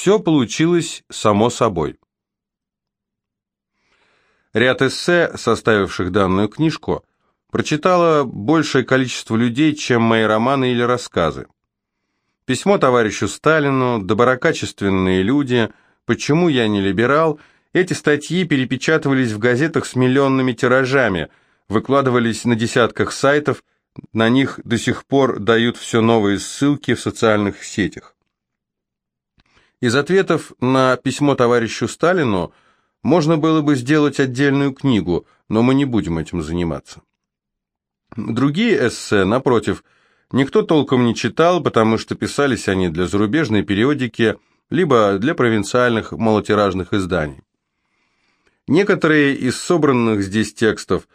все получилось само собой. Ряд эссе, составивших данную книжку, прочитало большее количество людей, чем мои романы или рассказы. Письмо товарищу Сталину, доброкачественные люди, почему я не либерал, эти статьи перепечатывались в газетах с миллионными тиражами, выкладывались на десятках сайтов, на них до сих пор дают все новые ссылки в социальных сетях. Из ответов на письмо товарищу Сталину можно было бы сделать отдельную книгу, но мы не будем этим заниматься. Другие эссе, напротив, никто толком не читал, потому что писались они для зарубежной периодики, либо для провинциальных малотиражных изданий. Некоторые из собранных здесь текстов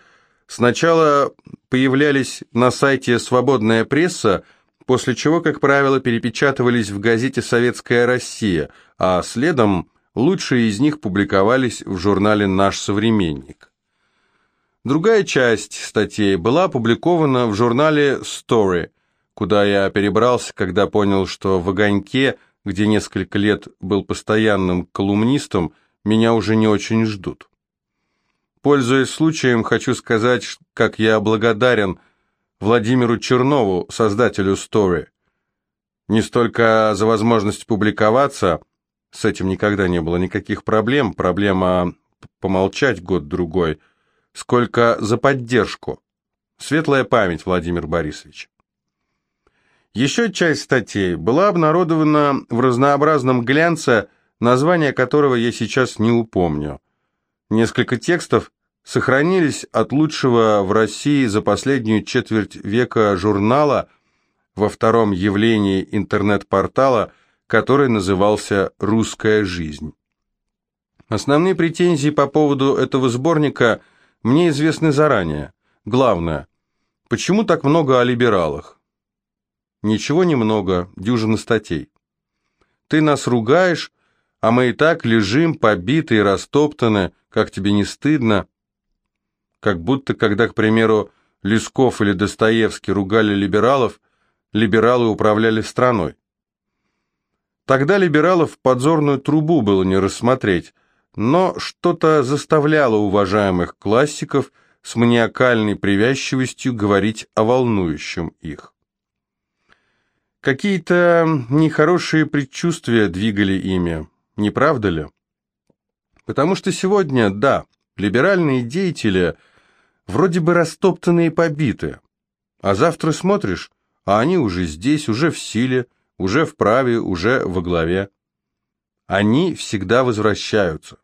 сначала появлялись на сайте «Свободная пресса», после чего, как правило, перепечатывались в газете «Советская Россия», а следом лучшие из них публиковались в журнале «Наш современник». Другая часть статей была опубликована в журнале Story, куда я перебрался, когда понял, что в «Огоньке», где несколько лет был постоянным колумнистом, меня уже не очень ждут. Пользуясь случаем, хочу сказать, как я благодарен Владимиру Чернову, создателю Story. Не столько за возможность публиковаться, с этим никогда не было никаких проблем, проблема помолчать год-другой – сколько за поддержку. Светлая память, Владимир Борисович. Еще часть статей была обнародована в разнообразном глянце, название которого я сейчас не упомню. Несколько текстов сохранились от лучшего в России за последнюю четверть века журнала во втором явлении интернет-портала, который назывался «Русская жизнь». Основные претензии по поводу этого сборника – мне известны заранее. Главное, почему так много о либералах? Ничего немного, дюжина статей. Ты нас ругаешь, а мы и так лежим, побитые, растоптаны, как тебе не стыдно? Как будто, когда, к примеру, Лесков или Достоевский ругали либералов, либералы управляли страной. Тогда либералов в подзорную трубу было не рассмотреть, но что-то заставляло уважаемых классиков с маниакальной привязчивостью говорить о волнующем их. Какие-то нехорошие предчувствия двигали ими, не правда ли? Потому что сегодня, да, либеральные деятели вроде бы растоптаны и побиты, а завтра смотришь, а они уже здесь, уже в силе, уже в праве, уже во главе. Они всегда возвращаются.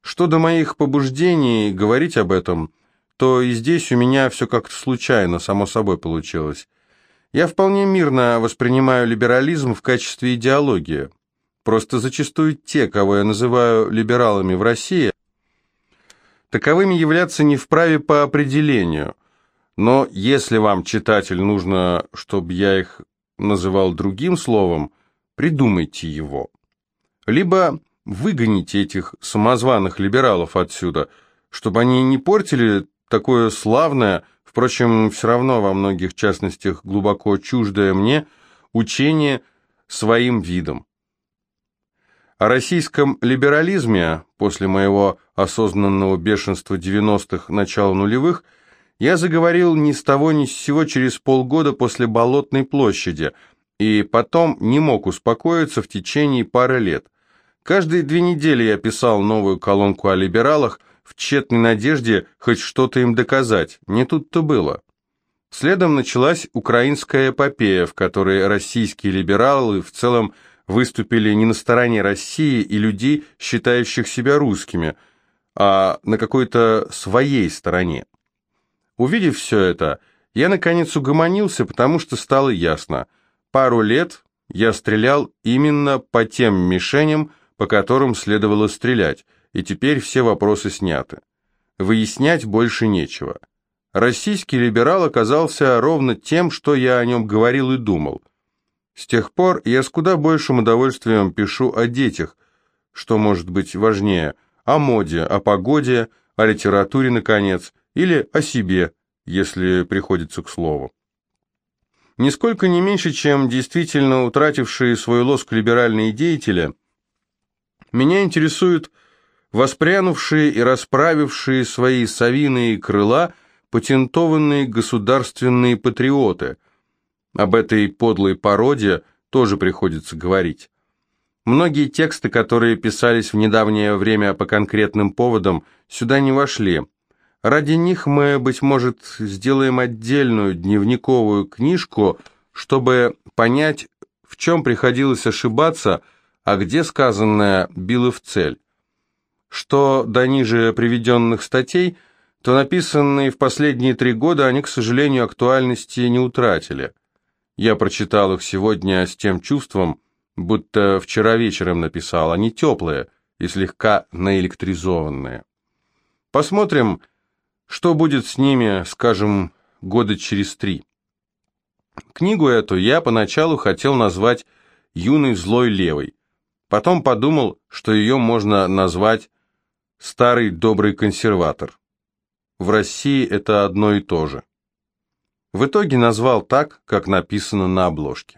Что до моих побуждений говорить об этом, то и здесь у меня все как-то случайно, само собой получилось. Я вполне мирно воспринимаю либерализм в качестве идеологии. Просто зачастую те, кого я называю либералами в России, таковыми являться не вправе по определению. Но если вам, читатель, нужно, чтобы я их называл другим словом, придумайте его. Либо выгоните этих самозваных либералов отсюда, чтобы они не портили такое славное, впрочем, все равно во многих частностях глубоко чуждое мне, учение своим видом. О российском либерализме после моего осознанного бешенства 90-х, начала нулевых, я заговорил ни с того ни с сего через полгода после Болотной площади, и потом не мог успокоиться в течение пары лет – Каждые две недели я писал новую колонку о либералах в тщетной надежде хоть что-то им доказать. Не тут-то было. Следом началась украинская эпопея, в которой российские либералы в целом выступили не на стороне России и людей, считающих себя русскими, а на какой-то своей стороне. Увидев все это, я наконец угомонился, потому что стало ясно. Пару лет я стрелял именно по тем мишеням, по которым следовало стрелять, и теперь все вопросы сняты. Выяснять больше нечего. Российский либерал оказался ровно тем, что я о нем говорил и думал. С тех пор я с куда большим удовольствием пишу о детях, что может быть важнее, о моде, о погоде, о литературе, наконец, или о себе, если приходится к слову. Нисколько не меньше, чем действительно утратившие свой лоск либеральные деятели, меня интересуют воспрянувшие и расправившие свои совиные крыла патентованные государственные патриоты. Об этой подлой породе тоже приходится говорить. Многие тексты, которые писались в недавнее время по конкретным поводам, сюда не вошли. Ради них мы, быть может, сделаем отдельную дневниковую книжку, чтобы понять, в чем приходилось ошибаться, а где сказанное било в цель. Что до ниже приведенных статей, то написанные в последние три года они, к сожалению, актуальности не утратили. Я прочитал их сегодня с тем чувством, будто вчера вечером написал, они теплые и слегка наэлектризованные. Посмотрим, что будет с ними, скажем, года через три. Книгу эту я поначалу хотел назвать «Юный злой левый». Потом подумал, что ее можно назвать «Старый добрый консерватор». В России это одно и то же. В итоге назвал так, как написано на обложке.